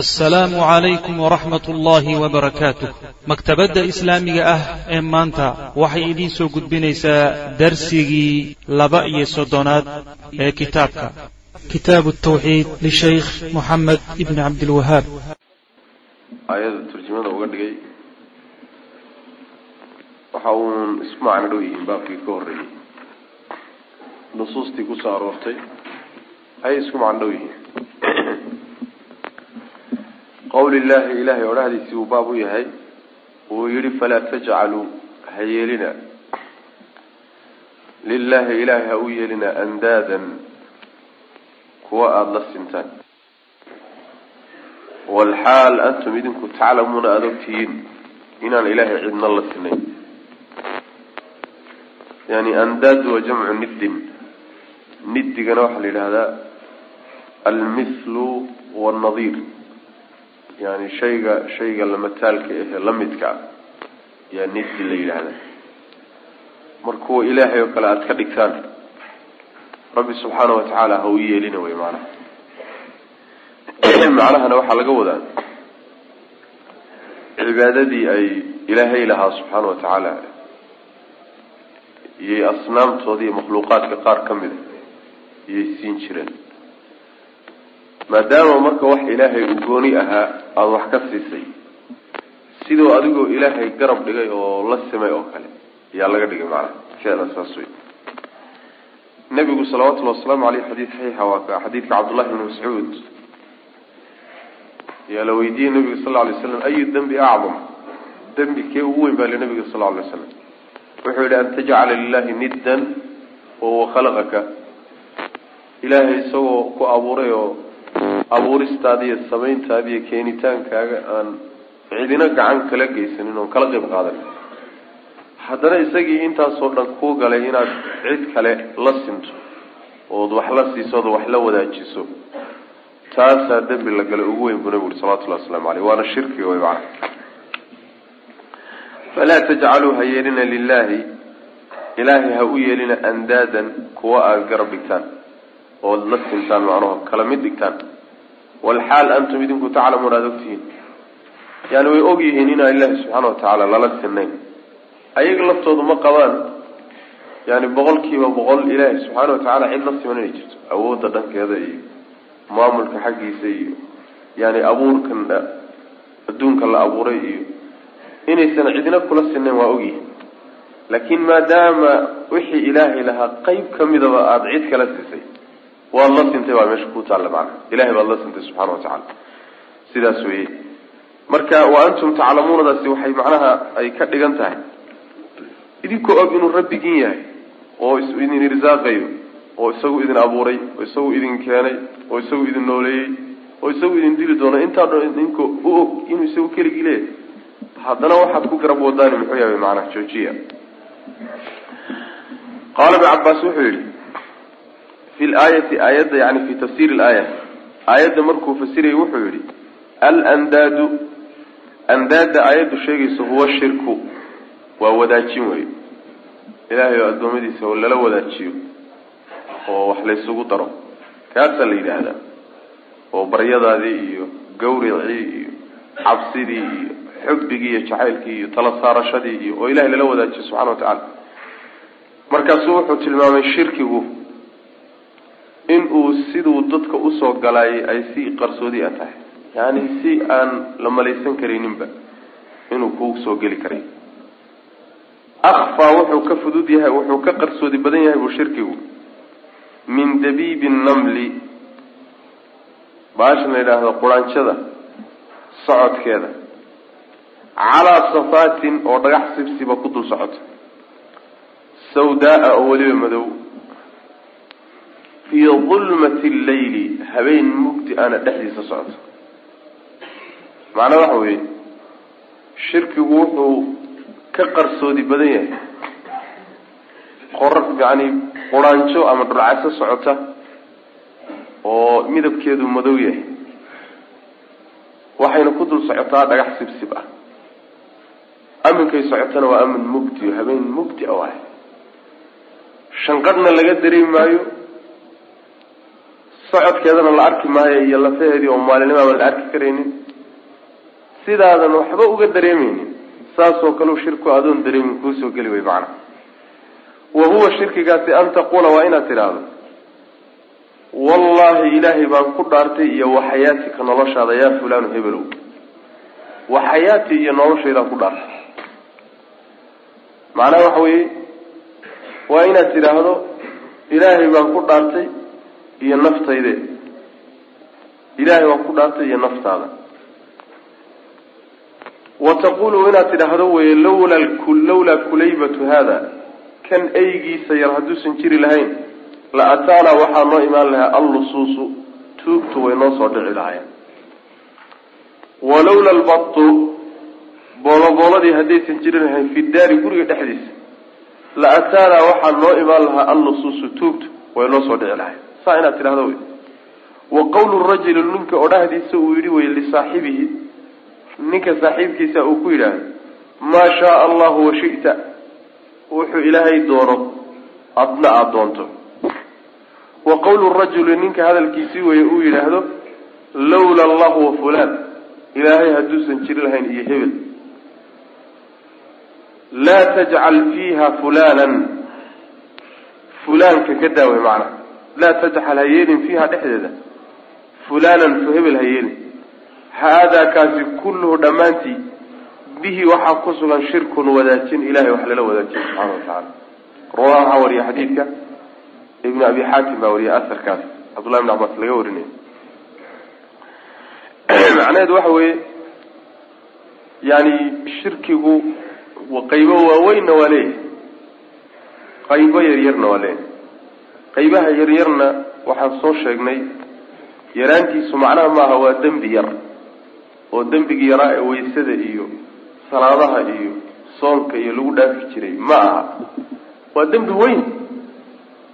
asalaamu calaykum waraxmat ullaahi wabarakaatuh maktabadda islaamiga ah ee maanta waxay idiin soo gudbinaysaa darsigii laba iyo soddonaad ee kitaabka. Kitaabu tawxiid lishaykh moxamed ibni cabdilwahaab aayada turjumada uga dhigay. Waxa uun isku macno dhow yihiin baabkii ka horreeyey nusuustii ku soo aroortay. Ayay isku macno dhow yihiin qawli llaahi ilaahay odhahdiisii uu baab u yahay uu yihi falaa tajcaluu ha yeelina. Lilaahi ilaahay ha u yeelina andaadan kuwa aada la sintaan. Walxaal antum idinku taclamuuna aada ogtihiin inaan ilaahay cidna la sinayn. Yani andaad waa jamcu niddin. Niddigana waxaa la yidhahdaa almithlu wannadiir yani shayga shayga lamataalka ahe lamidka ah yaa niddi la yidhaahda mar kuwa ilaahay oo kale aada ka dhigtaan. Rabbi subxaana wa tacaala ha u yeelina wey macnaha. Macnahana waxaa laga wadaa cibaadadii ay ilaahay lahaa subxaana wa tacaala iyay asnaamtooda iyo makhluuqaadka qaar ka mida iyay siin jireen maadaama marka wax ilaahay u gooni ahaa aada wax ka siisay. Sidoo adigoo ilaahay garab dhigay oo la simay oo kale ayaa laga dhigay macnaha. Keeda saas wey nabigu salawatullhi wasalaamu aleyh xadiid saxiixa waa ka xadiidka cabdullahi bni mascuud. Ayaa la weydiiyey nabiga sal alay slam ayu dembi acdam? Dembi kee ugu weyn baa li nabiga sal lla alay slam wuxuu yihi an tajcala lilahi niddan wahuwa khalaqaka. Ilaahay isagoo ku abuuray oo abuuristaada iyo samayntaada iyo keenitaankaaga aan cidina gacan kala geysanin oon kala qeyb qaadan. Haddana isagii intaasoo dhan kuu galay inaad cid kale la sinto ood wax la siiso ood wax la wadaajiso taasaa dembi la galay ugu weyn buu nabigu uri salawatullahi waslamu aleyh waana shirkiga way macana falaa tajcaluu ha yeelina lilahi ilaahay ha u yeelina andaadan kuwa aada garab dhigtaan ood la sintaan macnaho kala mid dhigtaan walxaal antum idinku taclamuun aada ogtihiin yani way og yihiin inaan ilaahi subxaana wa tacaala lala sinayn ayaga laftoodu ma qabaan yani boqol kiiba boqol ilaahi subxaana wa tacaala cid la siman inay jirto awoodda dhankeeda iyo maamulka xaggiisa iyo yani abuurkan adduunka la abuuray iyo inaysan cidina kula sinayn waa ogyihiin laakiin maadaama wixii ilaahay lahaa qeyb kamidaba aada cid kala siisay waad la sintay baa meesha ku taalla macana ilahay baad la sintay subxana wa tacaala. Sidaas weye marka wa antum taclamuunadaasi waxay macnaha ay ka dhigan tahay. Idinkoo og inuu rabbigin yahay oo idin irsaaqayo oo isagu idin abuuray oo isagu idin keenay oo isagu idin nooleeyey oo isagu idin dili doono intaa dhan idinkoo u og inuu isagu keligii leeyahay. Haddana waxaad ku garab wadaani muxuu yahay macnaha joojiya. Qaala ibn cabaas wuxuu yihi fi laayati aayadda yani fi tafsiiri laaya aayadda markuu fasirayay wuxuu yihi alandaadu andaada aayaddu sheegaysa huwa shirku waa wadaajin wey ilaahay oo addoommadiisa oo lala wadaajiyo oo wax laysugu daro kaasaa la yidhaahdaa oo baryadaadii iyo gawricii iyo cabsidii iyo xubbigii iyo jacaylkii iyo tala saarashadii iyo oo ilahay lala wadaajiyo subxana wa tacaala markaasuu wuxuu tilmaamay shirkigu uu siduu dadka u soo galaayay ay si qarsoodi a tahay. Yani si aan la malaysan karayninba inuu ku soo geli karay. Akfaa wuxuu ka fudud yahay wuxuu ka qarsoodi badan yahay buu shirkigu. Min dabiibi namli. Baashan la yidhaahdo quraanjada socodkeeda. Calaa safaatin oo dhagax sibsiba ku dul socota. Sawdaa-a oo weliba madow fii dulmati llayli habeen mugdi ana dhexdiisa socota macnaa waxa weeye shirkigu wuxuu ka qarsoodi badan yahay. Qor yani quraanjo ama dhurcayso socota oo midabkeedu madow yahay. Waxayna ku dul socotaa dhagax sibsib ah. Aminkay socotana waa amin mugdi habeen mugdi a waay. Shanqadhna laga dareemi maayo socodkeedana la arki maayo iyo lafaheedii oo maalinimo la arki karaynin. Sidaadan waxba uga dareemeynin saasoo kaleu shirku adoon dareemin kuusoo geli way macnaha wa huwa shirkigaasi an taquula waa inaad tidhaahdo wallahi ilaahay baan ku dhaartay iyo waxayaatika noloshaada yaa fulaanu hebelow waxayaati iyo noloshaydaan ku dhaartay macnaha waxa weeye waa inaad tidhaahdo ilaahay baan ku dhaartay iyo naftayde. Ilaahay baan ku dhaartay iyo naftaada. Wa taqulu inaad tidhaahdo weye lawla lawlaa kulaybatu haada. Kan eygiisa yar hadduusan jiri lahayn la ataanaa waxaa noo imaan lahaa allusuusu. Tuugtu way noo soo dhici lahaayeen. Walawla albatu boolobooladii haddaysan jiri lahayn fi daari guriga dhexdiisa la ataanaa waxaa noo imaan lahaa allusuusu. Tuugtu way noo soo dhici lahayen saa inaad tidhahdo wey. Wa qawlu rajuli ninka odhahdiisa uu yidhi wey lisaaxibihi ninka saaxiibkiisa uu ku yidhaahdo maa shaaa allahu washita wuxuu ilaahay doono adna aada doonto. Wa qawlu rajuli ninka hadalkiisii weye uu yidhaahdo lawla allahu wa fulaan. Ilaahay hadduusan jiri lahayn iyo hebel. Laa tajcal fiiha fulanan fulaanka ka daaway macnaha laa tajcal ha yeelin fiiha dhexdeeda fulanan fu hebel ha yeelin haadaa kaasi kulluhu dhammaantii bihi waxaa ku sugan shirkun wadaajin ilahay wax lala wadaajiyo subxaana watacaala rawa waxaa wariya xadiidka ibnu abi xaatim baa wariya asarkaas cabdullahi ibn cabaas laga warinaya macnaheedu waxa weeye yani shirkigu qaybo waaweynna waa leeyahay. Qaybo yaryarna waa leeyahay qaybaha yaryarna waxaan soo sheegnay yaraantiisu macnaha maaha waa dembi yar oo dembigii yaraa ee waysada iyo salaadaha iyo soonka iyo lagu dhaafi jiray. Ma aha. Waa dembi weyn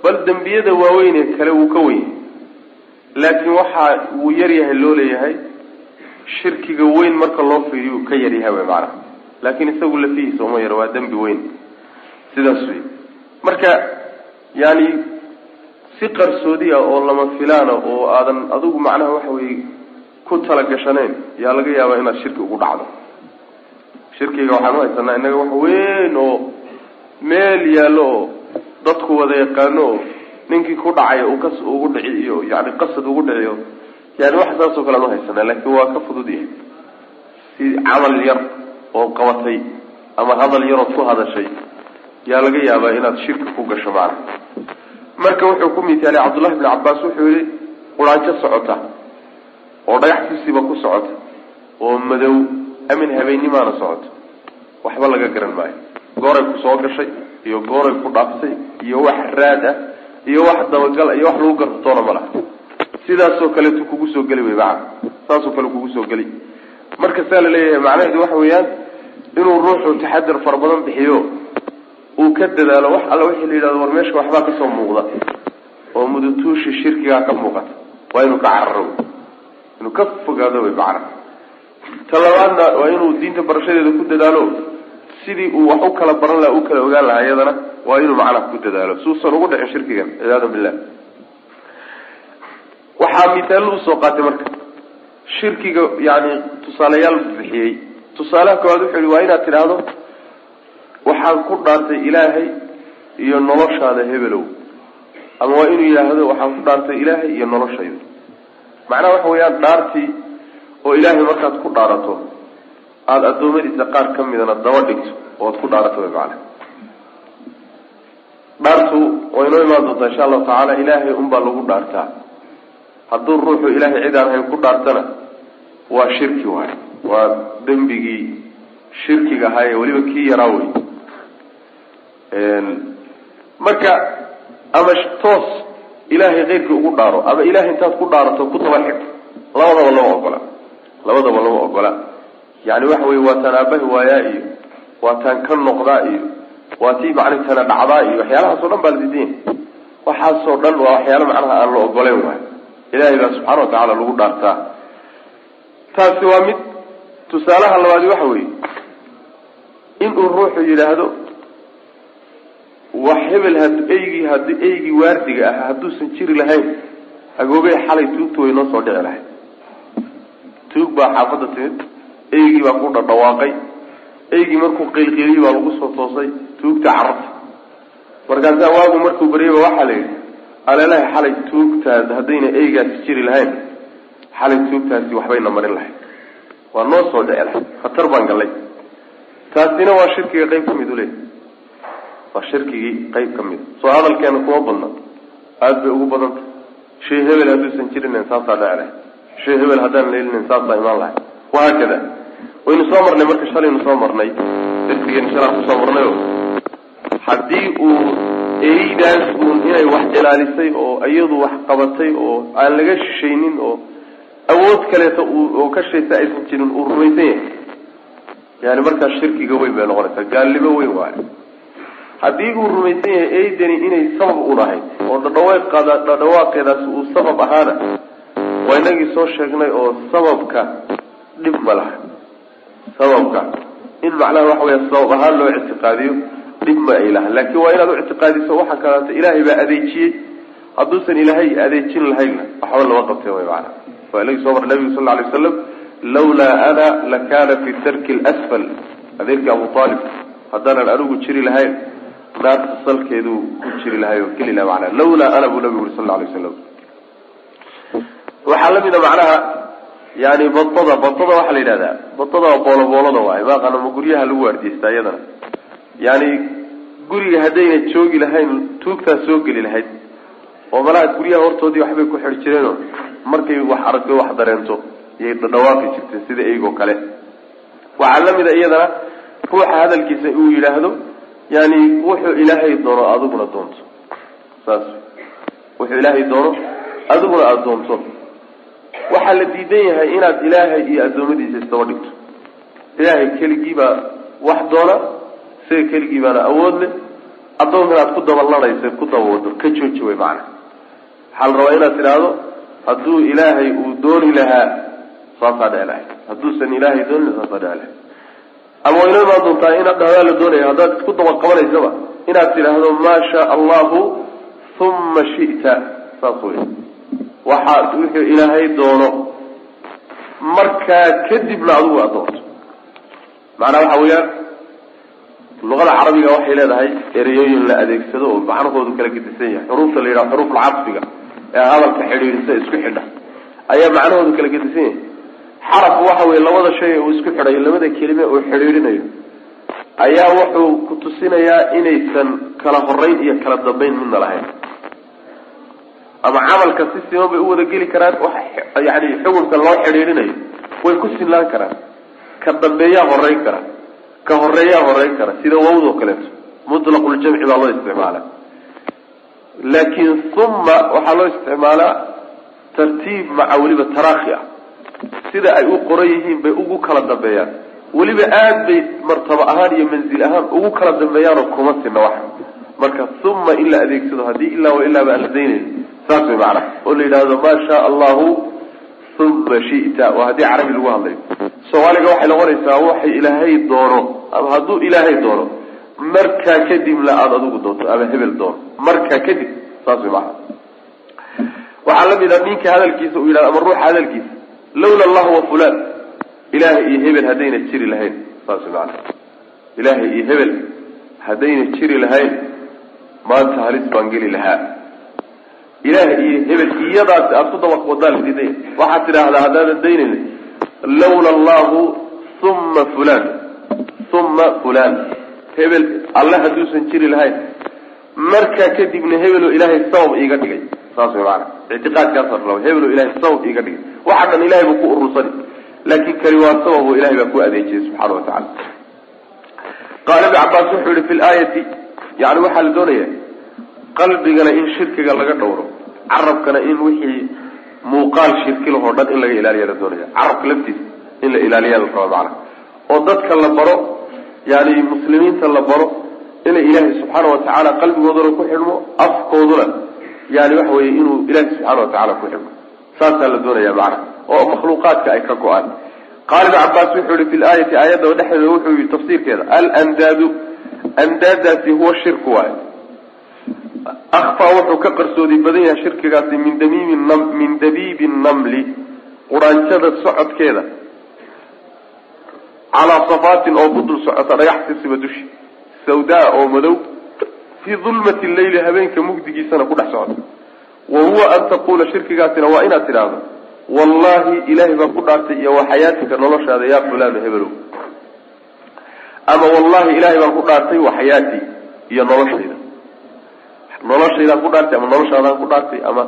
bal dembiyada waaweyn ee kale wuu ka weyn. Laakiin waxaa wuu yaryahay loo leeyahay shirkiga weyn marka loo fiiriyo uu ka yaryahay way macnaha. Laakiin isagu lafihiisa uma yaro waa dembi weyn. Sidaas wey marka yani si qarsoodi ah oo lama filaana oo aadan adigu macnaha waxa weye ku talagashanayn yaa laga yaabaa inaad shirki ugu dhacdo. Shirkiga u haysanaa innaga wax weyn oo meel yaallo oo dadku wada yaqaano oo ninkii ku dhacay uu kas ugu dhici iyo yani qasad ugu dhiciyo yani wax saasoo kale aan uhaysanaa laakiin waa ka fudud yahay. Si camal yar oo qabatay ama hadal yarood ku hadashay yaa laga yaabaa inaad shirki ku gasho macna marka wuxuu ku mitaalay cabdullahi bni cabaas wuxuu yihi quraanjo socota oo dhagax tusiba ku socota oo madow amin habeennimaana socota. Waxba laga garan maayo. Gooray ku soo gashay iyo gooray ku dhaaftay iyo wax raad ah iyo wax dabagal iyo wax lagu gartoona ma laha. Sidaasoo kaleetu kugu soo geli wey macana saasoo kale kugu soo geli. Marka saa la leeyahay macnaheedu waxa weeyaan inuu ruuxu taxadar fara badan bixiyo uu ka dadaalo wax alla wixii la yidhahdo war meesha waxbaa ka soo muuqda oo mudutuushi shirkigaa ka muuqata. Waa inuu ka cararo. Inuu ka fogaado wey macana ta labaadna waa inuu diinta barashadeeda ku dadaalo. Sidii uu wax u kala baran laha u kala ogaan lahaa iyadana waa inuu macnaha ku dadaalo. Suusan ugu dhicin shirkigan ciyaadu billah. Waxaa mitaallo u soo qaatay marka. Shirkiga yani tusaalayaal bixiyey. Tusaalaha koowaad wuxuu yihi waa inaad tidhaahdo waxaan ku dhaartay ilaahay iyo noloshaada hebelow. Ama waa inuu yidhaahdo waxaan ku dhaartay ilaahay iyo noloshayda. Macnaha waxa weeyaan dhaartii oo ilaahay markaad ku dhaarato aada addoommadiisa qaar ka midana daba dhigto ood ku dhaarato way macana dhaartu way noo imaan doontaa insha allahu tacaala ilaahay unbaa lagu dhaartaa. Hadduu ruuxu ilaahay cid aan hayn ku dhaartana waa shirki waay waa dembigii shirkiga ahaa ee weliba kii yaraa wey marka ama toos ilaahay keyrkii ugu dhaaro ama ilahay intaad ku dhaarato ku daba labadaba lama ogola. Labadaba lama ogola. Yani waxa wey waa taan aabahi waayaa iyo waa taan ka noqdaa iyo waa tii macni tana dhacdaa iyo waxyaalahaasoo dhan baa la diidanya waxaasoo dhan waa waxyaalo macnaha aan la ogoleyn waay. Ilahay baa subxaana watacaala lagu dhaartaa. Taasi waa mid tusaalaha labaadi waxa weeye inuu ruuxu yidhaahdo wax hebel had eygii had eygii waardiga ah hadduusan jiri lahayn agoobey xalay tuugta way noo soo dhici lahayd. Tuug baa xaafadda timid eygii baa ku dhadhawaaqay eygii markuu qeylqeeliyey baa lagu soo toosay tuugta carabta. Markaasaa waagu markuu baryayba waxaa la yidhi aleelahay xalay tuugtaas haddayna eygaasi jiri lahayn xalay tuugtaasi waxbayna marin lahayd. Waa noo soo dhici lahayd khatar baan gallay. Taasina waa shirkiga qayb ka mid uleey waa shirkigii qayb ka mid. Soo hadalkeena kuma badna. Aada bay ugu badanta shay hebel hadduusan jirinen saasaa dhici lahayd shay hebel haddaan leelinen saasaa imaan lahay. Wahaakada waynu soo marnay marka shalaynu soo marnay. Darsigeenu shalaa ku soo marnayo haddii uu eydaas uun inay wax ilaalisay oo iyadu wax qabatay oo aan laga shishaynin oo awood kaleeto oo ka shaysa aysan jirin uu rumaysan yahay. Yani markaas shirkiga weyn bay noqonaysaa gaalnimo weyn waayo haddii uu rumaysan yahay eydani inay sabab un ahayd oo dhadhaweeqada dhadhawaaqeedaasi uu sabab ahaana waa inagii soo sheegnay oo sababka dhib ma laha. Sababka in macnaha waxa weya sabab ahaan loo ictiqaadiyo dhib ma ay laha. Laakiin waa inaad u ictiqaadiso waxa kaleeto ilaahay baa adeejiyey. Hadduusan ilaahay adeejin lahaynna waxba lama qabteen way macana waa inagii soo mar nabigu sal lla alay waslam lawlaa ana lakana fi darki lsfal adeerkii abu aalib haddaanan anigu jiri lahayn naarta salkeedu ku jiri lahay oo geli laha manaa lawlaa ana buu nabigu uri sal lla alay waslam waxaa la mid a macnaha yani badada badada waxaa la yidhahdaa badada waa booloboolada waay maaqana ma guryaha lagu waardiyeystaa iyadana yani guriga haddayna joogi lahayn tuugtaa soo geli lahayd oo malaha guryaha hortoodii waxbay ku xidhi jireenoo markay wax aragto wax dareento iyay dhawaaqi jirteen sida eygoo kale. Waxaa la mid a iyadana ruuxa hadalkiisa uu yidhaahdo yani wuxuu ilaahay doono adiguna doonto. Saas. Wuxuu ilaahay doono adiguna aada doonto. Waxaa la diidan yahay inaad ilaahay iyo addoommadiisa isdaba dhigto. Ilaahay keligii baa wax doona isaga keligii baana awood leh addoonkan aad ku dabalanaysa ku dabawado ka jooji way macana waxaa la rabaa inaad tidhaahdo hadduu ilaahay uu dooni lahaa saasaa lahay hadduusan ilaahay doonin saasaa dhici lahay ama waynoo imaan doontaa inaad dhahdaa la doonaya haddaad isku dabaqabanaysaba inaad tidhaahdo maa shaa allahu uma shi'ta. Saas wey waxaa wuxuu ilaahay doono markaa kadibna adigu aad doonto. Macnaa waxa weeyaan luqada carabiga waxay leedahay ereyooyin la adeegsado oo macnahoodu kala gedisan yahay. Xuruufta la yidhaha xuruuf alcadfiga ee hadalka xidhiidhisa isku xidha. Ayaa macnahoodu kala gedisan yahay xaraf waxa weye labada shay uu isku xidhayo labada kelime uu xidhiidhinayo ayaa wuxuu ku tusinayaa inaysan kala horeyn iyo kala dambeyn midna lahayn. Ama camalka si siman bay u wada geli karaan yani xukunka loo xidhiidhinayo way ku sinlaan karaan. Ka dambeeyaa horeyn kara ka horeeyaa horeyn kara sida wawdoo kaleeto mutlaqljamci baa loo isticmaala laakiin uma waxaa loo isticmaalaa tartiib maca weliba tarakhi ah sida ay u qoran yihiin bay ugu kala dambeeyaan. Weliba aad bay martaba ahaan iyo manzil ahaan ugu kala dambeeyaanoo kuma sina wax. Marka uma in la adeegsado haddii ilaa wa ilaaba aan la daynayn saas way macnaha oo la yidhaahdo maa shaa allahu uma shita. Waa haddii carabi lagu hadlayo soomaaliga waxay noqonaysaa waxay ilaahay doono. Ama hadduu ilaahay doono markaa kadibna aada adigu doonto ama hebel doono markaa kadib saas way macnaha waxaa la mid a ninka hadalkiisa uu yidhahdo ama ruuxa hadalkiisa lawla allahu wa fulan. Ilaahay iyo hebel haddayna jiri lahayn. Saas way macnaha. Ilaahay iyo hebel haddayna jiri lahayn maanta halis baan geli lahaa. Ilaah iyo hebel iyadaas aada ku dabaq wadaa la diiday waxaad tidhaahdaa haddaadan daynayn lawla allahu uma fulan. Uma fulan. Hebel alle hadduusan jiri lahayn. Markaa kadibna hebeloo ilaahay sabab iiga dhigay saas way maana ictiqaadkaasa raba hebeloo ilahay sabab iiga dhigay waxa dhan ilahay buu ku urursani laakin kani waa sabab oo ilahay baa ku adeejiyay subxaana wa tacala qaala ibn cabaas wuxuu yihi fi laayati yani waxaa la doonaya qalbigana in shirkiga laga dhowro carabkana in wixii muuqaal shirki lahoo dhan in laga ilaaliya la doonaya carabka laftiisa in la ilaaliya la raba macana oo dadka la baro yani muslimiinta la baro inay ilaahay subxaana watacaala qalbigooduna ku xidhmo afkooduna yani waxa weye inuu ilaahay subxaana watacaala ku xidhmo saasaa la doonaya macana oo makhluuqaadka ay ka go'aan. Qaala ibn cabaas wuxuu yihi fi laayati aayadda dhexdeeda wuxuu yihi tafsiirkeeda alandaadu andaadaasi huwa shirku waayo akfaa wuxuu ka qarsoodi badan yahay shirkigaasi min damiimi min dabiibi namli quraanjada socodkeeda calaa safaatin oo ku dul socota dhagax sisiba dushi sawdaa oo madow fii dulmati leyli habeenka mugdigiisana ku dhex socda. Wa huwa an taquula shirkigaasina waa inaad tidhaahdo wallahi ilaahay baan ku dhaartay iyo wa xayaatika noloshaada yaa fulaano hebelow ama wallahi ilaahay baan ku dhaartay wa xayaatii iyo noloshayda. Noloshaydaan ku dhaartay ama noloshaadaan ku dhaartay ama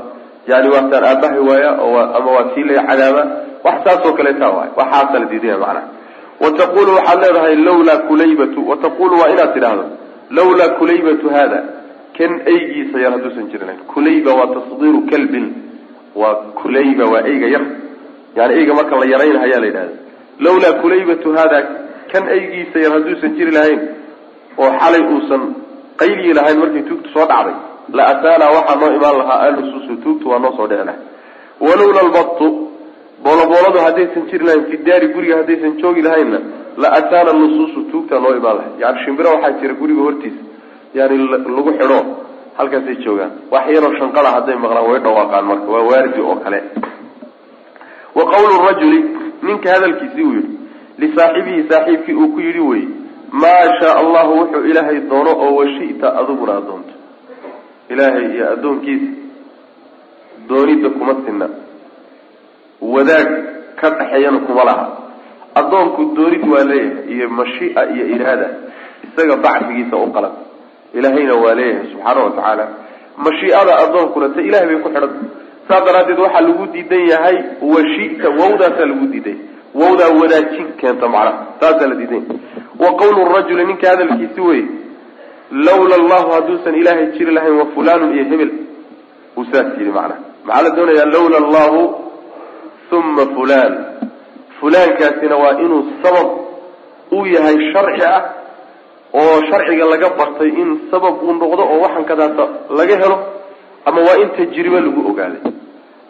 yani waataan aabahay waaya ama waa kii lay cadaaba wax saasoo kaleeta waay waxaasa la diidaya macnaha. Wataqulu waxaad leedahay lawlaa kulaybatu wataqulu waa inaad tidhaahdo lawlaa kulaybatu hada kan eygiisa yar hadduusan jirin kulayba waa tasdiiru kalbin waa kulayba waa eyga yar yani eyga marka la yaraynhayaa la yidhahda lawlaa kulaybatu hada kan eygiisa yar hadduusan jiri lahayn oo xalay uusan qayliyi lahayn markay tuugtu soo dhacday la ataanaa waxaa noo imaan lahaa alususu tuugtu waa noo soo dhici lahay walowla lbatu boolobooladu haddaysan jiri lahayn fi daari guriga haddaysan joogi lahaynna la ataana nusuusu tuugtaa noo imaan lahay yani shimbiro waxaa jira guriga hortiisa yani lagu xidho halkaasay joogaan. Wax yaroo shanqada hadday maqlaan way dhawaaqaan marka waa waardi oo kale. Wa qawlu rajuli ninka hadalkiisii uu yidhi lisaaxibihi saaxiibkii uu ku yidhi wey maa shaa allahu wuxuu ilaahay doono oo washita adiguna adoonto ilaahay iyo addoonkiisa doonidda kuma sinna wadaag ka dhexeeyana kuma laha. Addoonku doonid waa leeyahay iyo mashia iyo iraada isaga bacfigiisa u qalan ilaahayna waa leeyahay subxaana wa tacaala. Mashiicada addoonkuna ta ilahay bay ku xidhan. Saas daraaddeed waxaa lagu diidan yahay washita wawdaasaa lagu diiday. Wawdaa wadaajin keenta macnaha saasaa la diidan yahay wa qawlu rajuli ninka hadalkiisi wey lawla allahu hadduusan ilaahay jiri lahayn wa fulanun iyo hebel. Uu saas yidhi macnaha. Maxaa la doonayaa lawla allahu uma fulan fulaankaasina waa inuu sabab uu yahay sharci ah oo sharciga laga bartay in sabab uu noqdo oo waxan kadaasa laga helo ama waa in tajribe lagu ogaaday.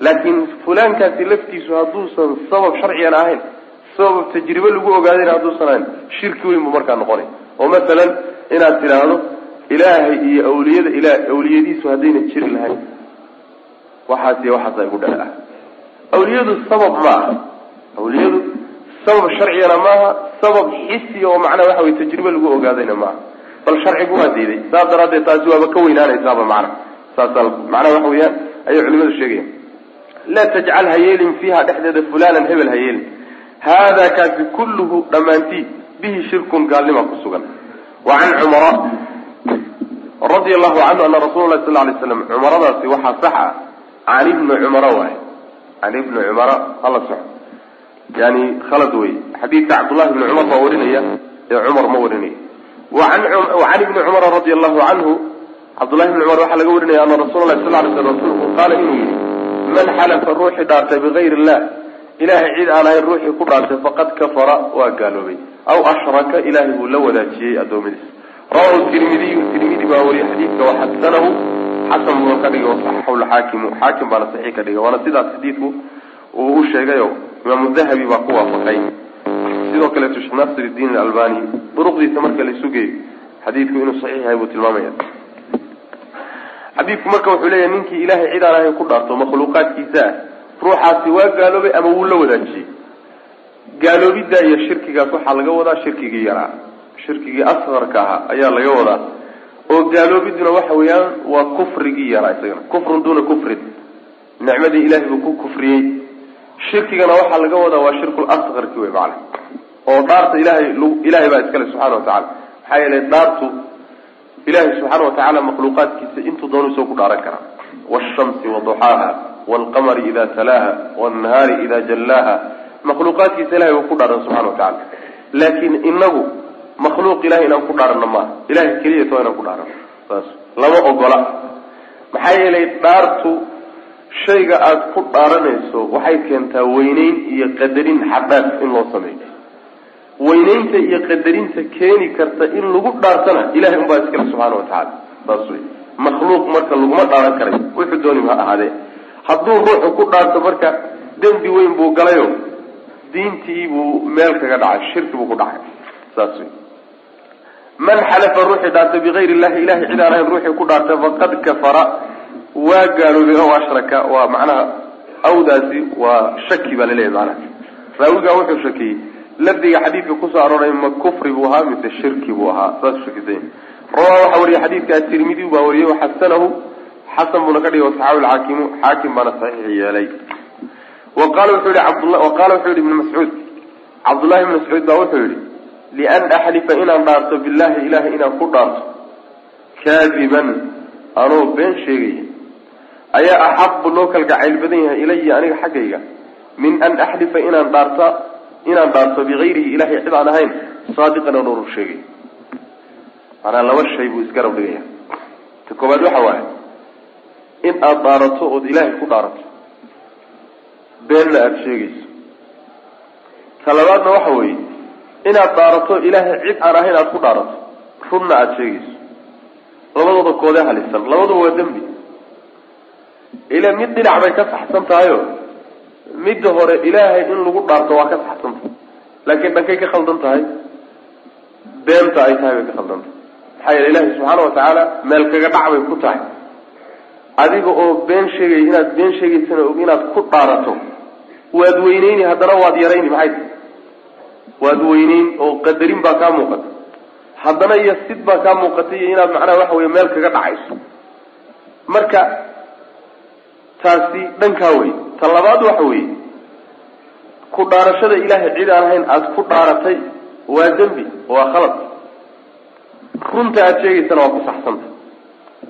Laakiin fulaankaasi laftiisu hadduusan sabab sharcigan ahayn sabab tajribe lagu ogaadayna hadduusan ahayn shirki weyn buu markaa noqonay. Oo masalan inaad tidhaahdo ilaahay iyo awliyada ila awliyadiisu haddayna jiri lahayn waxaas iyo waxaasa igu ah awliyadu sabab ma aha awliyadu sabab sharcigana maaha sabab xisiya oo macnaha waxa wey tajribe lagu ogaadayna maaha. Bal sharcigu waa diiday. Saas daraaddeed taasi waaba ka weynaanaysaaba macnaha. Saasa macnaha waxa weeyaan ayay culimadu sheegayan laa tajcal ha yeelin fiiha dhexdeeda fulanan hebel ha yeelin hada kaasi kulluhu dhammaantii bihi shirkun gaalnima ku sugan. Wa can cumara radia allahu canhu ana rasuula lahi sal lay slam cumaradaasi waxaa sax ah. Can ibni cumara waay can ibni cumara hala soco yani khalad wey xadiidka cabdullahi bni cumar baa warinaya ee cumar ma warinaya wacan ibni cumara radia allahu canhu cabdullahi bni cumar waxaa laga warinaya ana rasula sal lay sl rasulku qaala inuu yihi man xalafa ruuxii dhaartay bigayr illah ilahay cid aan ahayn ruuxii ku dhaartay faqad kafara waa gaaloobay aw ashraka ilahay buu la wadaajiyey addoommadiis rawahu tirmidiyu tirmidi baa wariyay xadiidka waxasanahu xasan buu ka dhigay wasaxaxu lxaakimu xaakim baana saxiix ka dhigay. Waana sidaas xadiidku uu u sheegayo. Imaamu dahabi baa ku waafaqay. Sidoo kaleeto sheekh nasir iddiin alalbani duruqdiisa marka la sugeeyo xadiidku inuu saxiix yahay buu tilmaamaya xadiidku marka wuxuu leeyahay ninkii ilahay cid aan ahayn ku dhaarto makhluuqaadkiisa ah ruuxaasi waa gaaloobay ama wuu la wadaajiyey? Gaaloobiddaa iyo shirkigaas waxaa laga wadaa shirkigii yaraa. Shirkigii asqarka ahaa ayaa laga wadaa oo gaaloobiduna waxa weeyaan waa kufrigii yaraa isagana kufrun duuna kufrin. Nicmadii ilahay buu ku kufriyey. Shirkigana waxaa laga wadaa waa shirkul asqarki wey macana oo dhaarta ilahay ilahay baa iskale subxana wa tacala maxaa yeelay dhaartu ilahay subxaana wa tacaala makhluuqaadkiisa intuu doonu isoo ku dhaaran karaa. Washamsi waduxaaha waalqamari ida talaaha waalnahaari ida jallaaha. Makhluuqaadkiisa ilahay buu ku dhaaran subxana wa tacala laakiin inagu makhluuq ilahay inaan ku dhaarano maaha ilahay keliyat waa inaan ku dhaarano saas lama ogola. Maxaa yeelay dhaartu shayga aada ku dhaaranayso waxay keentaa weyneyn iyo qadarin xadhaaf in loo sameeyo. Weyneynta iyo qadarinta keeni karta in lagu dhaartana ilahay unbaa iskale subxaana wa tacaala. Saas wey makhluuq marka laguma dhaaran karay wuxuu dooni ha ahaadee hadduu ruuxu ku dhaarto marka dembi weyn buu galayo diintii buu meel kaga dhacay shirki buu ku dhacay. Saas wey man xalafa ruuxii dhaartay bigayri illahi ilahay cid aan ahayn ruuxii ku dhaartay faqad kafara. Waa gaaloobay oo ashraka waa macnaha awdaasi waa shaki baa laleeyahy macnaha. Raawigaa wuxuu shakiyey lafdiga xadiidka ku soo arooray ma kufri buu ahaa mise shirki buu ahaa. Saasuu shakisanya rawaa waxaa wariyay xadiidka atirmidiy baa wariyey waxasanahu xasan buuna ka dhigay wasaxaabi lxaakimu xaakim baana saxiix yeelay. Wa qaala wuxuu yihi abd wa wuxuu yihi ibnu mascuud. Cabdullahi ibn mascuud baa wuxuu yihi lian axlifa inaan dhaarto billahi ilahay inaan ku dhaarto kaadiban anoo been sheegaya ayaa axabu loo kalgacayl badan yahay ilaya aniga xaggayga min an axlifa inaan dhaarta inaan dhaarto bigayrihi ilahay cid aan ahayn saadiqan anoo rur sheegay manaa laba shay buu isgarab dhigaya ta koobaad waxa waaye in aada dhaarato ood ilaahay ku dhaarato beenna aada sheegayso ta labaadna waxa weeye inaad dhaarato ilaahay cid aan ahayn aada ku dhaarato. Runna aada sheegayso. Labadooda koodee halisan labaduba waa dembi. Ila mid dhinac bay ka saxsan tahayo. Midda hore ilaahay in lagu dhaarto waa ka saxsan tahay. Laakiin dhankay ka khaldan tahay. Beenta ay tahay bay ka khaldan tahay. Maxaa yeele ilaahay subxaana watacaala meel kaga dhac bay ku tahay. Adiga oo been sheegaya inaad been sheegaysana inaad ku dhaarato. Waad weyneyni haddana waad yarayni maxay waad weyneyn oo qadarin baa kaa muuqata. Haddana iyo sid baa kaa muuqata iyo inaad macnaha waxa weye meel kaga dhacayso. Marka taasi dhankaa wey ta labaad waxa weeye ku dhaarashada ilaahay cid aan ahayn aada ku dhaaratay waa dembi waa khalad. Runta aada sheegaysana waa ku saxsanta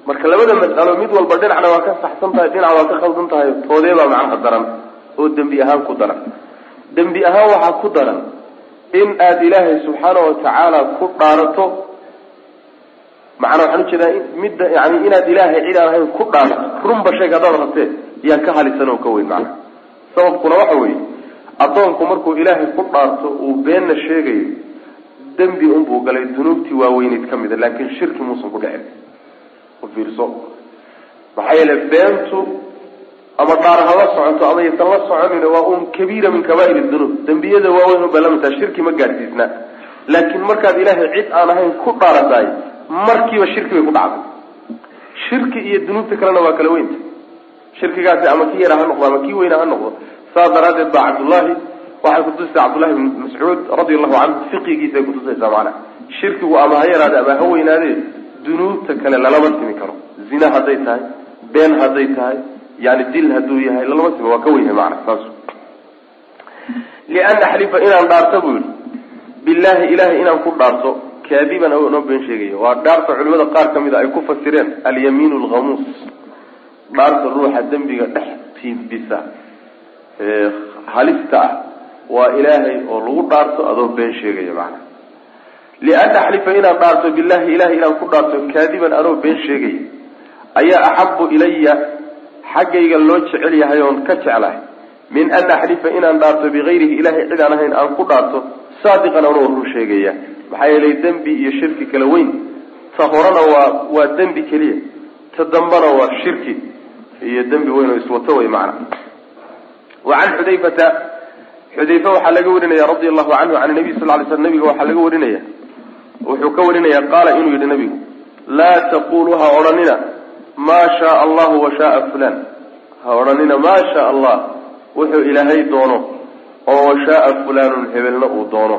marka labada mas'alo mid walba dhinacna waa ka saxsan tahay dhinac waa ka khaldan tahay toodee baa macnaha daran oo dembi ahaan ku daran. Dembi ahaan waxaa ku daran in aada ilaahay subxaana watacaala ku dhaarato macnaa waxaan u jeedaa midda yani inaad ilaahay cid aan ahayn ku dhaarato runba sheeg haddaad rabtee yaa ka halisan oo ka weyn macnaha. Sababkuna waxa weeye addoonku markuu ilaahay ku dhaarto uu beenna sheegayo dembi unbuu galay dunuubtii waaweyneyd ka mida laakiin shirki muusan ku dhicin. Ufiirso maxaa yeele beentu ama dhaar ha la socoto ama ysan la soconin waa un kabiira min kabaa'ir dunuub. Dembiyada waaweyn unbay lamidtaha shirki ma gaadhsiisna laakiin markaad ilaahay cid aan ahayn ku dhaarataay markiiba shirki bay ku dhacday. Shirki iyo dunuubta kalena waa kala weynta. Shirkigaasi ama kii yara ha noqdo ama kii weyna ha noqdo saas daraaddeed baa cabdullaahi waxay kutusaysaa cabdullahi bn mascuud radi allahu canhu fiqigiisay kutusaysaa macnaha shirkigu ama ha yaraade ama ha weynaadee dunuubta kale lalama simi karo. Zina hadday tahay been hadday tahay yani dil hadduu yahay lalama simi waa ka wenyahay macna saas. Lian axlifa inaan dhaarto buu yihi billahi ilahay inaan ku dhaarto kaadiban noo been sheegaya. Waa dhaarta culimada qaar ka mid a ay ku fasireen alyamiin alghamuus dhaarta ruuxa dembiga dhex tiibisa halista ah waa ilaahay oo lagu dhaarto adoo been sheegaya macana lian axlifa inaan dhaarto billahi ilahay inaan ku dhaarto kaadiban anoo been sheegaya. Ayaa axabu ilaya xaggayga loo jecel yahay oon ka jeclahay. Min an axlifa inaan dhaarto bigayrihi ilahay cid aan ahayn aan ku dhaarto saadiqan anoo run sheegaya maxaa yeelay dembi iyo shirki kala weyn. Ta horena waa waa dembi keliya. Ta dambana waa shirki. Iyo dembi weyn oo iswato wey macana wa can xudayfata. Xudayfe waxaa laga warinaya radia allahu canhu can nabiy sal lay sl nabiga waxaa laga warinaya. Wuxuu ka warinaya qaala inuu yidhi nabigu laa taqulu ha odhanina maa shaaa allahu wa shaaa fulan. Ha odhanina maa shaa allah wuxuu ilaahay doono oo wa shaaa fulanun hebelna uu doono.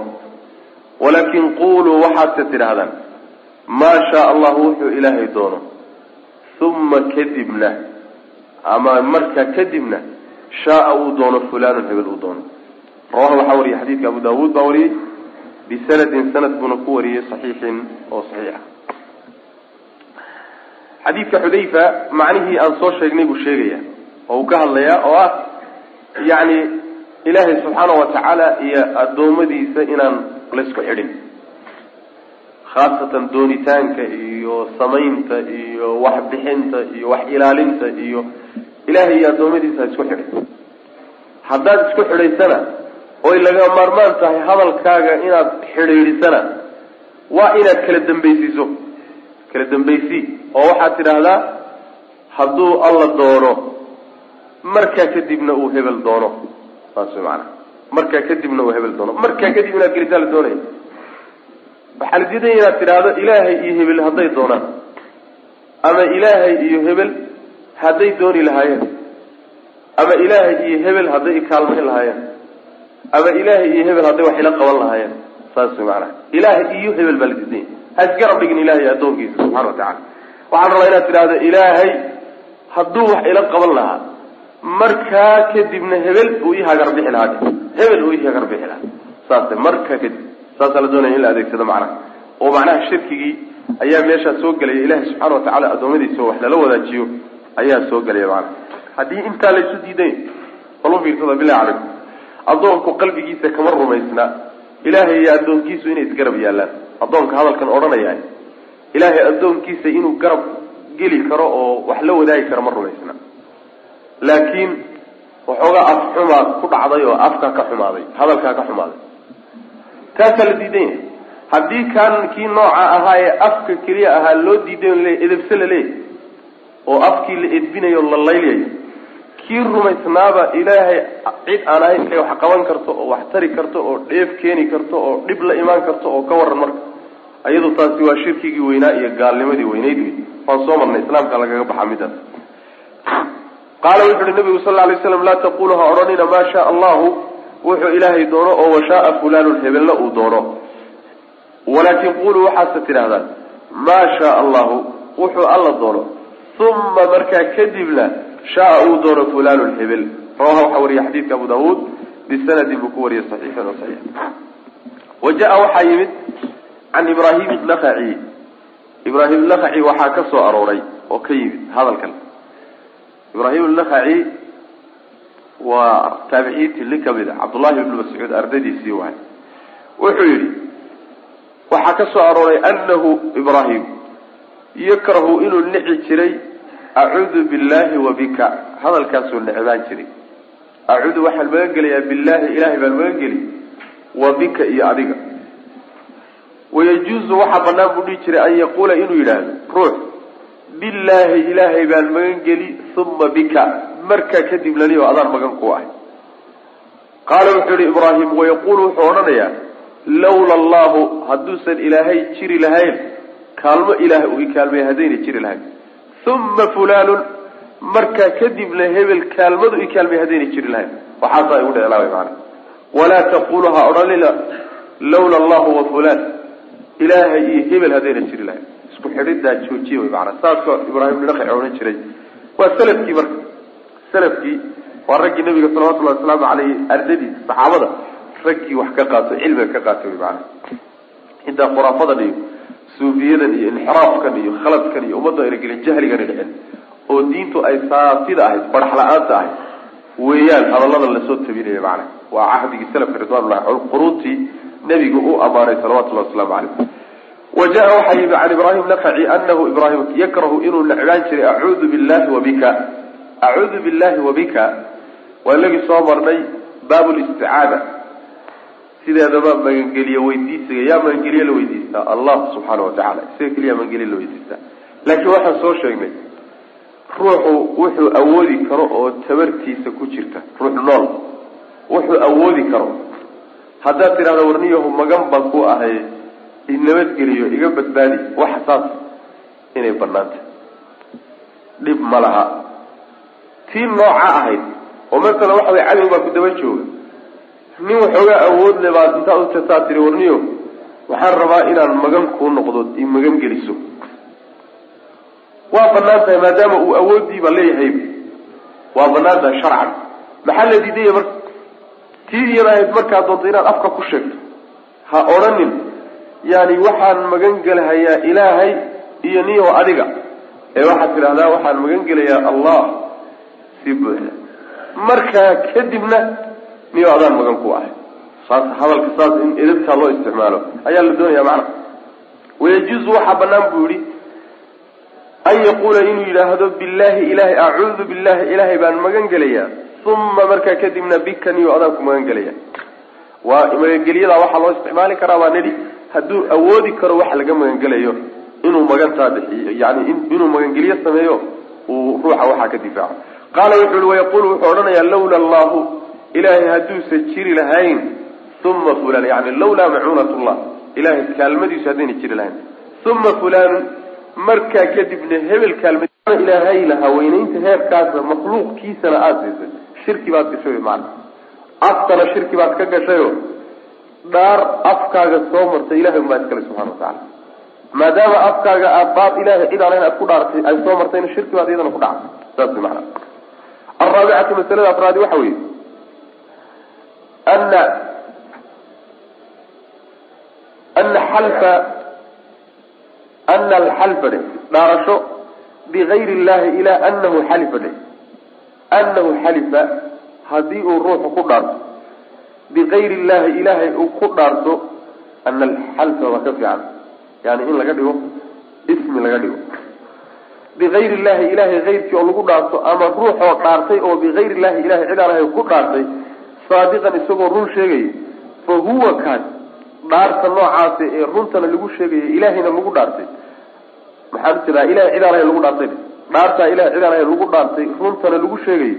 Walakin quluu waxaadse tidhaahdaan maa shaa allahu wuxuu ilaahay doono. Uma kadibna ama markaa kadibna shaaa uu doono fulanun hebel uu doono. Rawaha waxaa wariyay xadiidka abu daawuud baa wariyey bisanadin sanad buuna ku wariyey saxiixin oo saxiixa xadiidka xudayfa macnihii aan soo sheegnay buu sheegaya oo uu ka hadlayaa oo ah yacni ilaahay subxaana wa tacaala iyo addoommadiisa inaan laysku xidhin. Khaasatan doonitaanka iyo samaynta iyo waxbixinta iyo wax ilaalinta iyo ilaahay iyo addoommadiisa isku xidhin. Haddaad isku xidhaysana oy laga maarmaan tahay hadalkaaga inaad xidhiidhisana waa inaad kala dambaysiiso. Kala dambaysii oo waxaad tidhaahdaa hadduu alla doono markaa kadibna uu hebel doono. Saas way macanaa markaa kadibna uu hebel doono. Markaa kadib inaad gelisaa la doonaya waxaa la diidaya inaad tidhaahdo ilaahay iyo hebel hadday doonaan. Ama ilaahay iyo hebel hadday dooni lahaayeen. Ama ilaahay iyo hebel hadday ikaalmayn lahaayeen. Ama ilaahay iyo hebel hadday wax ila qaban lahaayeen. Saas macanaha ilaahay iyo hebel baa la diidanya ha isgarab dhigin ilahay addoonkiisa subxana wa tacala waxaan rabaa inaad tidhahdo ilaahay hadduu wax ila qaban lahaa markaa kadibna hebel uu ii hagarbixi lahaa hebel uu ii hagarbixi lahaa. Saase markaa kadib saasaa la doonaya in la adeegsado macnaha. Oo macnaha shirkigii ayaa meeshaa soo gelaya ilahi subxaana watacaala addoommadiisa wax lala wadaajiyo ayaa soo gelaya macnaha. Haddii intaa laysu diiday bal u fiirsada bilahi calaykum addoonku qalbigiisa kama rumaysna. Ilaahay iyo addoonkiisu inay isgarab yaallaan. Addoonka hadalkan odhanaya ilaahay addoonkiisa inuu garab geli karo oo wax la wadaagi karo ma rumaysna. Laakiin waxoogaa afxumaa ku dhacday oo afkaa ka xumaaday hadalkaa ka xumaaday. Taasaa la diidan yahay. Haddii kaan kii nooca ahaa ee afka keliya ahaa loo diiday le edebse la leeyahy oo afkii la edbinayo o la laylayayo kii rumaysnaaba ilaahay cid aan ahayn inay wax qaban karto oo wax tari karto oo dheef keeni karto oo dhib la imaan karto oo ka waran marka iyadu taasi waa shirkigii weynaa iyo gaalnimadii weynayd wey waan soo marnay islaamka lagaga baxa midaas qaala wuxu uhi nabigu sal lay slam laa taqulu ha odhanina maa shaa allahu wuxuu ilaahay doono oo washaaa fulanun hebelna uu doono. Walaakin quluu waxaase tidhahdaan maa shaa allahu wuxuu alla doono uma markaa kadibna shaa uu doono fulanun hebel. Rawaha waxaa wariya xadiidka abu daawuud bisanadin buu ku wariyay saxiixan oo saxiix. Wa jaa waxaa yimid can ibrahim nakaci ibrahim nakaci waxaa ka soo arooray oo ka yimid hadalkan. Ibrahim nakaci waa taabiciintii nin ka mid a cabdullahi ibnu mascuud ardadiisii waay. Wuxuu yidhi waxaa ka arooray anahu ibrahim. Yakrahu inuu nici jiray acuudu billahi wa bika. Hadalkaasuu necbaan jiray. Acuudu waxaan magan gelayaa billahi ilahay baan magan geli wa bika iyo adiga wayajuuzu waxaa banaan buu dhihi jiray an yaquula inuu yidhaahdo ruux billaahi ilaahay baan magan geli uma bika. Markaa kadib laliyo adaan magan ku ahay. Qaala wuxuu yihi ibraahim wayaqulu wuxuu odhanayaa lawla allahu hadduusan ilaahay jiri lahayn kaalmo ilaah uu ikaalmay haddayna jiri lahayn. Uma fulanun markaa kadibna hebel kaalmadu ikaalmay haddayna jiri lahayn. Waxaasaa igu dheclaabay maana walaa taqulu ha odhanina lawla allahu wa fulan ilaahay iyo hebel haddayna jiri lahayn. Isku xidhidaa joojiye wy maanaa saasoo ibraahim naqaci odhan jiray. Waa salafkii marka. Salafkii waa raggii nabiga salawatullahi wasalaamu caleyhi ardadiisa saxaabada raggii wax ka qaato cilmiga ka qaata wy maanaa intaa khuraafadan iyo suufiyadan iyo inxiraafkan iyo khaladkan iyo ummadda ayna gelin jahligana oo diintu ay saafida ahayd barax la'aanta ahayd weeyaan hadallada la soo tabinaya macana waa cahdigii salafka ridwanullahi quruuntii nebigu u ammaanay salawatullahi wasalaamu caleyh wa jaa waxaa yimi can ibraahim nakaci anahu ibraahim yakrahu inuu necbaan jiray acuudu billahi wa acuudu billahi wa waa inagii soo marnay baab listicaada sideedaba magangeliye weydiisiga yaa magangeliye la weydiistaa? Allah subxaana wa tacala isaga keliya magangeliye la weydiistaa. Laakiin waxaan soo sheegnay ruuxu wuxuu awoodi karo oo tabartiisa ku jirta ruux nool. Wuxuu awoodi karo haddaad tidhahdo warniyahu magan baan ku ahay inabadgeliyo iga badbaadi waxa saas inay banaanta dhib ma laha. Tii nooca ahayd oo masala waxa way cadow baa ku daba jooga. Nin waxoogaa awood le baad intaad utataa tiri warniyo waxaan rabaa inaan magan kuu noqdo i magan geliso. Waa bannaan tahay maadaama uu awoodiiba leeyahay waa bannaan tahay sharcan. Maxaa la diidaya marka tii iyada ahayd markaad doonto inaad afka ku sheegto. Ha odhanin yani waxaan magan gelahayaa ilaahay iyo niyo adiga. Ee waxaad tidhahdaa waxaan magan gelayaa allah. Si buuxda markaa kadibna niyo adaan magan ku ahay. Saas hadalka saas in edabtaa loo isticmaalo. Ayaa la doonaya macna. Wayajuuzu waxaa banaan buu yihi an yaquula inuu yidhaahdo billahi ilahay acuudu billahi ilaahay baan magan gelayaa uma markaa kadibna bika niyo adaan ku magan waa magangelyada waxaa loo isticmaali karaa waa nidhi hadduu awoodi karo waxa laga magangelayo inuu magantaa bixiyo yani inuu magangelyo sameeyo uu ruuxa waxaa ka difaaco. Qaala wuxu ui wayaqulu wuxuu odhanayaa lawla allahu ilaahay hadduusan jiri lahayn uma fulan yani lawlaa macuunat llah ilahay kaalmadiisu haddayna jiri lahayn. Uma fulaanun markaa kadibna hebel kaalma ilaahay lahaa weynaynta heerkaasa makhluuqkiisana aada siisay shirki baad gashay wy maana aftana shirki baad ka gashayo. Dhaar afkaaga soo martay ilahay unbaa iskale subxana watacala maadaama afkaaga aad baad ilahay cid aad ku dhaaratay ay soo martayna shirki baad iyadana ku dhacday saas wy maana alraabicatu masalada afraadi waxa weeye. Ana ana xalfa ana alxalfa dhe dhaarasho bigayri illahi ilaa anahu xalifa dhe anahu xalifa haddii uu ruuxu ku dhaarto bigayri illahi ilaahay uu ku dhaarto ana alxalfa waa ka fiican yani in laga dhigo ismi laga dhigo bigayri illahi ilahay ayrkii oo lagu dhaarto ama ruuxoo dhaartay oo bigayri illahi ilahay cid ku dhaartay saadiqan isagoo run sheegaya fa huwa kaas dhaarta noocaasi ee runtana lagu sheegaya ilahayna lagu dhaartay maxaan jiraa ilahay cid lagu dhaartay dhaartaa ilahay cid aan ahay lagu dhaartay runtana lagu sheegaya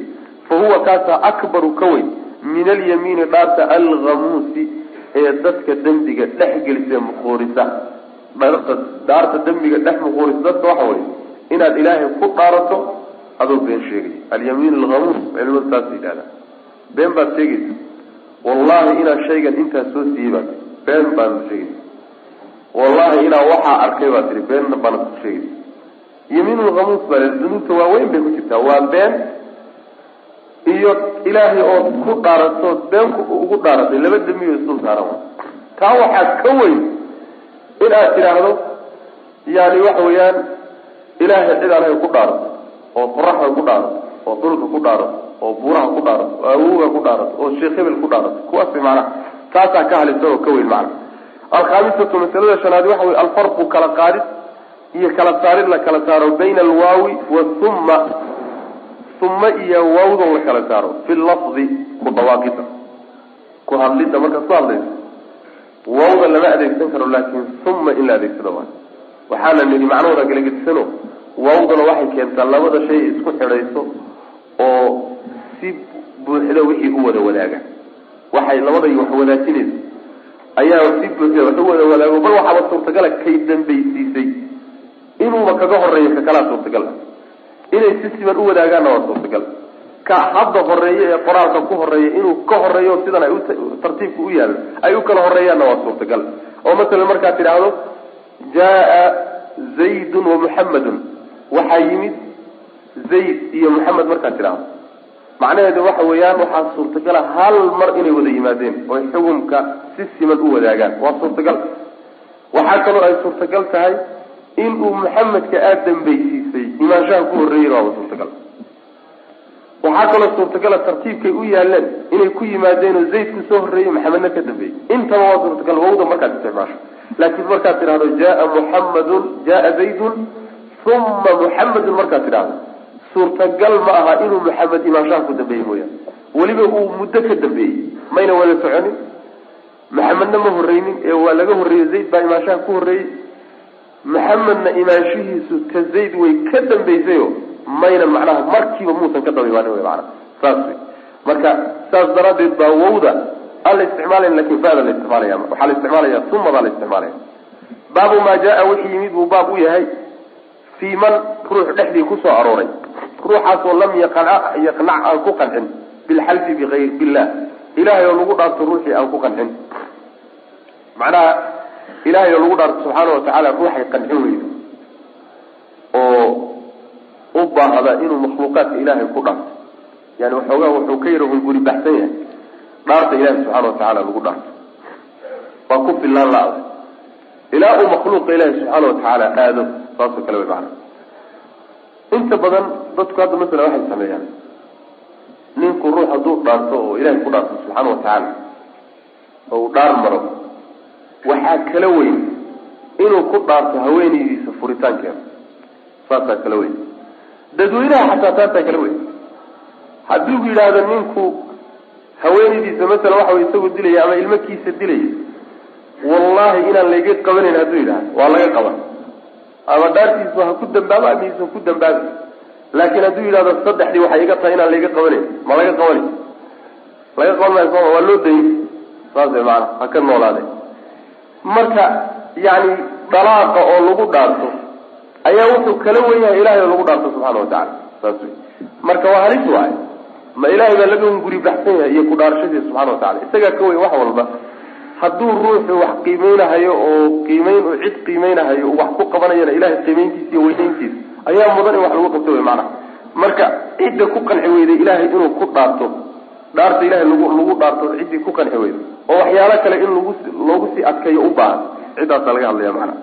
fa huwa kaasa akbaru ka weyn min alyamiini dhaarta alghamuusi ee dadka dembiga dhex gelisa muquurisa. Dhaarta dembiga dhex muquurisa dadka waxa wey inaad ilaahay ku dhaarato adoo been sheegay. Alyamiin alhamuus culimadu saas yidhahdaa been baad sheegaysa. Wallahi inaa shaygan intaa soo siiyey tii been baad sheegaysa. Wallahi inaa waxaa arkay baad tihi beenna baanad ku sheegaysa yamiin lhamuus baa dunuubta waaweyn bay ku jirtaa. Waa been iyo ilaahay ood ku dhaaratood been ugu dhaaratay laba dembiyo isdul saaran taa waxaa ka weyn in aad tidhaahdo yani waxa weeyaan ilaahay cid aan hay ku dhaarato oo qoraxda ku dhaarato oo dhulka ku dhaarato oo buuraha ku dhaarato oo awowga ku dhaarato oo sheekh hebel ku dhaarato. Kuwaasi macnaha taasaa ka halisa oo ka weyn macna alkhaamisatu masalada shanaad waxa wey alfarqu kala qaadid iyo kala saarid la kala saaro bayna alwaawi wathumma uma iyo waawda la kala saaro fi lafdi ku dhawaaqida ku hadlidda markaad ku hadlayso waawda lama adeegsan karo laakin uma in la adeegsado waa. Waxaana nidhi macnahooda galagedisano waawdana waxay keentaa labada shay isku xidhayso oo si buuxda wixii u wada wadaaga. Waxay labaday wax wadaajinayso. Ayaa si buuxda wax u wada wadaago bal waxaaba suurtagala kay dambaysiisay inuuba kaga horeeyo ka kalaa suurtagal. Inay si siban u wadaagaanna waa suurtagal. Ka hadda horreeya ee qoraalka ku horreeya inuu ka horeeyo sidan ay tartiibka u yaalo ay u kala horeeyaanna waa suurtagal. Oo masalan markaad tidhaahdo jaa zaydun wa muxamadun waxaa yimid zayd iyo muxamed markaad tidhaahdo. Macnaheedu waxa weeyaan waxaa suurtagala hal mar inay wada yimaadeen oy xukumka si siman u wadaagaan. Waa suurtagal. Waxaa kaloo ay suurtagal tahay in uu muxamedka aada dambaysiisay. Imaanshaha ku horreeyey waaba suurtagal. Waxaa kaloo suurtagala tartiibkay u yaaleen inay ku yimaadeenoo zaydku soo horreeyey maxamedna ka dambeeyey intaba waa suurtagal wawda markaad isticmaasho. Laakiin markaad tidhahdo jaa muxamadun jaa zaydun uma muxamedun markaad tidhahdo suurtagal ma aha inuu maxamed imaanshaha ku dambeeyey mooyaane weliba uu muddo ka dambeeyey mayna wada soconin. Maxamedna ma horreynin ee waa laga horreeyey zayd baa imaanshaha ku horreeyey maxamedna imaanshihiisu ka zayd way ka dambaysayo mayna macnaha markiiba muusan ka daba imaanin wy maana saas wey marka saas daraaddeed baa wawda aan la isticmaalayn laakiin fada la isticmaalaya waxaa la isticmaalaya sumadaa la isticmaalaya. Baabu maa jaa wixii yimid buu baab u yahay fii man ruux dhexdii ku soo arooray. Ruuxaasoo lam yaqnac yaqnac aan ku qancin bilxalfi biayr billah. Ilahay oo lagu dhaarto ruuxii aan ku qancin macnaha ilahay oo lagu dhaarto subxaana watacaala ruuxay qancin weydo oo u baahda inuu makhluuqaadka ilaahay ku dhaarto yani waxoogaa wuxuu ka yara hunguri baxsan yahay. Dhaarta ilahi subxaana watacaala lagu dhaarto waa ku filaan la-da ilaa uu makhluuqa ilaahi subxaana watacaala aado saasoo kale way macana inta badan dadku hadda masala waxay sameeyaan. Ninku ruux hadduu dhaarto oo ilahay ku dhaarto subxaana watacaala oo uu dhaar maro waxaa kala weyn inuu ku dhaarto haweenaydiisa furitaankeeda. Saasaa kala weyn. Dadweynaha xataa taasaa kala weyn. Haddii u yidhaahdo ninku haweenaydiisa masala waxa way isagoo dilaya ama ilmakiisa dilaya wallahi inaan layga qabanayn hadduu yidhahdo waa laga qaban. Ama dhaartiisu ha ku dambaabo ama iisan ku dambaabi. Laakiin hadduu yidhahdo saddexdii waxay iga tahay inaan layga qabanayn ma laga qabani. Laga qaban maayo sooma waa loo dayay saas maana ha ka noolaade marka yani dalaaqa oo lagu dhaarto ayaa wuxuu kala wen yahay ilahay oo lagu dhaarto subxaana watacala saas wey marka waa halis waay ma ilahay baa laga guri baxsan yahay iyo ku dhaarashadiisa subxana watacala isagaa ka weyn wax walba. Hadduu ruuxu wax qiimeynahayo oo qiimeyn oo cid qiimeynahayo wax ku qabanayana ilahay qiimeyntiisa iyo weyneyntiisa ayaa mudan in wax lagu qabto wey macnaha. Marka cidda ku qanci weyday ilahay inuu ku dhaarto dhaarta ilahay lagu lagu dhaarto ciddii ku qanci weyda oo waxyaalo kale in lagu loogu sii adkeeyo u baahan. Ciddaasaa laga hadlaya macnaha.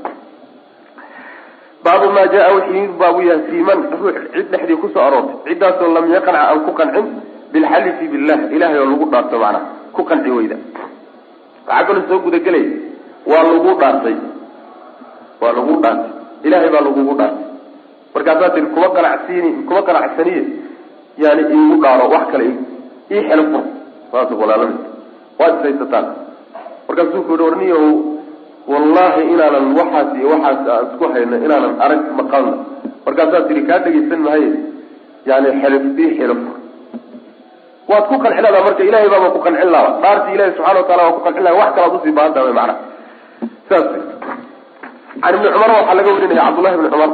Baabu maa jaa yimid baabu yahay fii man ruux cid dhexdii ku soo aroortay. Ciddaasoo lam yaqnac aan ku qancin bilxalifi billah ilahay oo lagu dhaarto macnaha. Ku qanci weyda. Waxaa soo gudagelay. Waa lagu dhaartay. Waa lagu dhaartay. Ilahay baa lagugu dhaartay. Markaasaa tii kuma qanacsiini kuma qanacsaniye. Yani iigu dhaaro wax kale ii xelo fur saas walaalami waad ishaysataan markaasuu ku yihi warniyahow wallahi inaanan waxaas iyo waxaas aan isku hayno inaanan arag maqalna markaasaa tihi kaa dhegaysan mahaye yani xelif ii xelo fur waad ku qancin ladaa marka ilahay baaba ku qancin laaba dhaartii ilahi subxana watacala waa ku qancin laha wax kalaad u sii baahan taha macnaha saas. Can ibni cumar waxaa laga warinaya cabdullahi ibni cumar.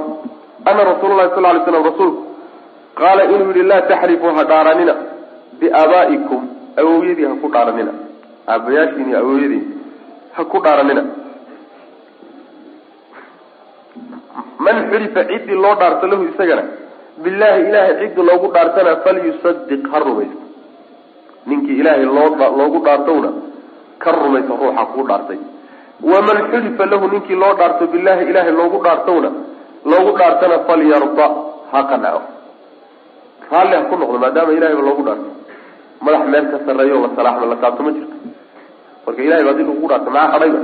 Ana rasuul lahi sal lay slam rasuulku qaala inuu yihi laa taxrifuu ha dhaaranina biaabaa'ikum awowyadii ha ku dhaaranina. Aabayaashiin iyo awowyadiin ha ku dhaaranina. Man xulifa ciddii loo dhaarto lahu isagana billahi ilahay ciddi loogu dhaartana falyusadiq ha rumaysto. Ninkii ilaahay loo loogu dhaartowna ka rumayso ruuxa kuu dhaartay. Waman xulifa lahu ninkii loo dhaarto billahi ilahay loogu dhaartowna loogu dhaartana falyarda ha qanaco raalli ha ku noqdo maadaama ilahayba loogu dhaarto madax meel ka sarreeyo la salaaxma la taabto ma jirto. Marka ilahay ba haddii lagugu dhaarto maxaa hadhayba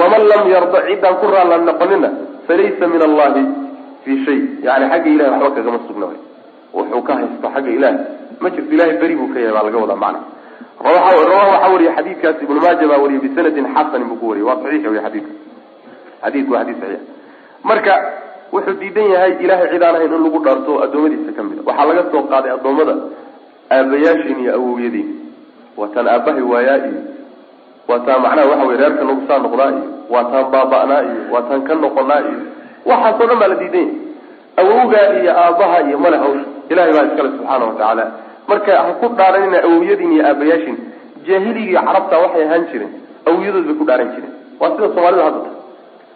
waman lam yarda ciddaan ku raalla noqonina falaysa min allahi fii shay. Yani xagga ilahay waxba kagama sugna wuxuu ka haysto xagga ilahay ma jirto ilahay beri buu ka yahay baa laga wadaa macna rawaha waxaa wariya xadiidkaasi ibnu maaja baa wariyay bisanadin xasanin buu ku wariyay waa saxiix wey xadiidka xadiidku waa xadiid saxiix. Marka wuxuu diidan yahay ilahay cid aan ahayn in lagu dhaarto addoommadiisa ka mid a waxaa laga soo qaaday addoommada aabayaashiin iyo awowyadiin waa taan aabahay waayaa iyo waa taan macnaha waxa wey reerka nagu saa noqdaa iyo waa taan baaba'naa iyo waa taan ka noqonaa iyo waxaasoo dhan baa la diidan yahay awowgaa iyo aabaha iyo male hawsha ilahay baa iskale subxaana watacaala marka ha ku dhaaranina awowyadiin iyo aabayaashiin jaahiligii carabta waxay ahaan jireen awowyadood bay ku dhaaran jireen. Waa sida soomaalida hadda tahay.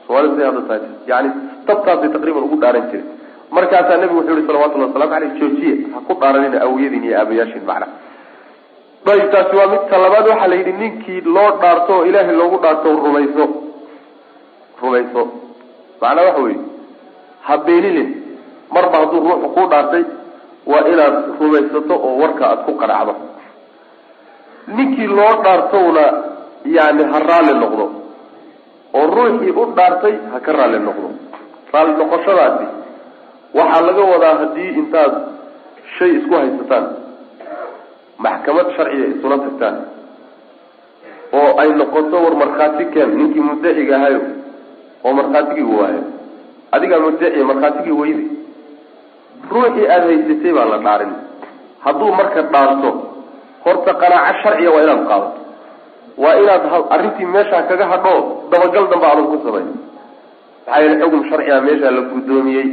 Soomaalida siday hadda tahay. Yani tabtaasay taqriiban ugu dhaaran jireen markaasaa nabigu wuxuu yihi salawatullahi waslamu aleyh joojiye ha ku dhaaranina awowyadiin iyo aabayaashiin macna. Ayib taasi waa midka labaad waxaa la yidhi ninkii loo dhaarto oo ilaahay loogu dhaarto rumayso. Rumayso. Macnaa waxa weeye ha beenilin marba hadduu ruuxu ku dhaartay waa inaad rumaysato oo warka aada ku qanacdo. Ninkii loo dhaartowna yani ha raalli noqdo. Oo ruuxii u dhaartay ha ka raalli noqdo. Raalli noqoshadaasi waxaa laga wadaa haddii intaad shay isku haysataan maxkamad sharciga isula tagtaan oo ay noqoto war markhaati keen ninkii muddaciga ahayo oo markhaatigii waayo adigaa muddaciya markhaatigii weydi. Ruuxii aada haysatay baa la dhaarin. Hadduu marka dhaarto horta qanaaco sharciya waa inaad qaadato waa inaad arrintii meeshaa kaga hadho dabagal damba adag ku samay maxaa yeele xugum sharciga meeshaa la guddoomiyey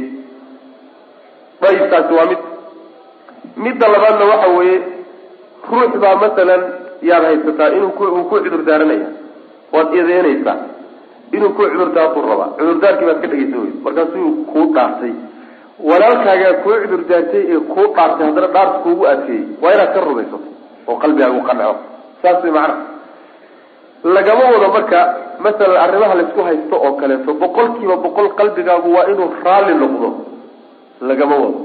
dayib taasi waa mid midda labaadna waxa weeye ruux baa masalan yaad haysataa inuu ku ku cudur daaranaya waad eedeynaysaa inuu ku cudurdaartuu rabaa cudurdaarkii baad ka dhegeysan weysa markaasuu kuu dhaartay. Walaalkaagaa kuu cudurdaartay ee kuu dhaartay haddana dhaarta kuugu adkeeyey waa inaad ka rumaysato oo qalbigaagu qanaco saas way macana lagama wado marka masalan arrimaha laysku haysto oo kaleeto boqol kiiba boqol qalbigaagu waa inuu raalli noqdo lagama wado.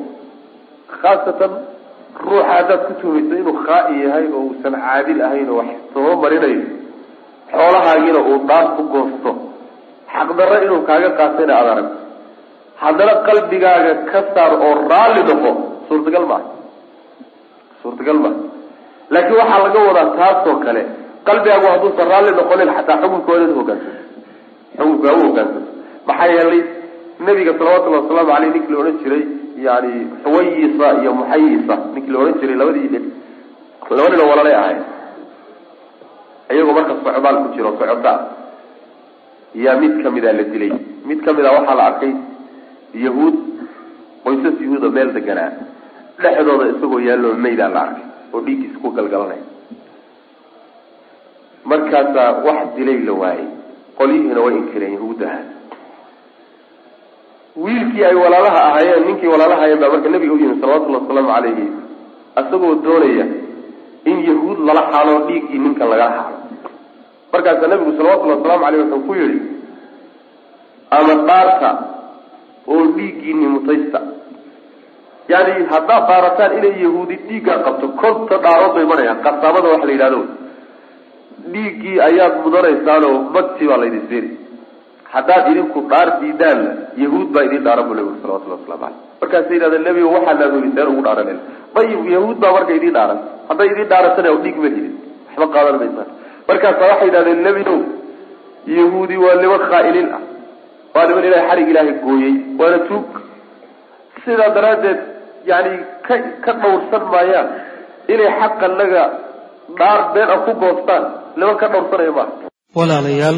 Khaasatan ruuxa haddaad ku tuhmayso inuu khaa-i yahay oo uusan caadil ahayn oo wax soo marinayo xoolahaagiina uu dhaar ku goosto. Xaqdarro inuu kaaga qaatayna aada arag haddana qalbigaaga ka saar oo raalli noqo suurtagal maaha suurtagal maaha laakiin waxaa laga wadaa taasoo kale qalbigaagu hadduusan raalli noqonin xataa xukunka waa inaad hogaansato. Xukunka u hogaansato. Maxaa yeelay nabiga salawatullahi wasalaamu aleyh ninkii la odhan jiray yani xuwayisa iyo muxayisa ninkii la odhan jiray labadii nin laba nin oo walalay ahayd. Iyagoo marka socdaal ku jiro socota yaa mid kamida la dilay. Mid kamida waxaa la arkay yahuud qoysas yahuuda meel deganaa dhexdooda isagoo yaallo maydaa la arkay oo dhiiggiisa ku galgalanaya markaasaa wax dilay la waayey qolyihiina way inkireen yahuudaha wiilkii ay walaalaha ahaayeen ninkii walaalaha ahaayeen baa marka nabiga u yimi salawatullahi wasalaamu calayhi isagoo doonaya in yahuud lala xaalo dhiiggii ninkan lagala xaalo. Markaasaa nabigu salawatullahi wasalaamu caleyh wuxuu ku yihi ama dhaarta oo dhiiggiini mutaysta. Yani haddaad dhaarataan inay yahuudi dhiiggaa qabto konta dhaarood bay marayaan qasaabada waxa la yidhahdo. Dhiiggii ayaad mudanaysaanoo magti baa laydin seeri haddaad idinku dhaar diidaanna yahuud baa idin dhaaran bu nabigu salawatullahi waslamu caleyh markaasay yidhahdeen nebigo waxaa naadoogi seen ugu dhaaranayna dayib yahuud baa marka idin dhaaran. Hadday idin dhaarantana dhiig ma hidin waxba qaadan maysaan markaasaa waxay yidhahdeen nebigow yahuudi waa niman khaa'iliin ah. Waa niman ilahay xarig ilaahay gooyey waana tuug. Sidaa daraaddeed yani ka ka dhawrsan maayaan inay xaqa naga dhaar been ah ku goostaan niman ka dhawrsanaya maaha walaalayaal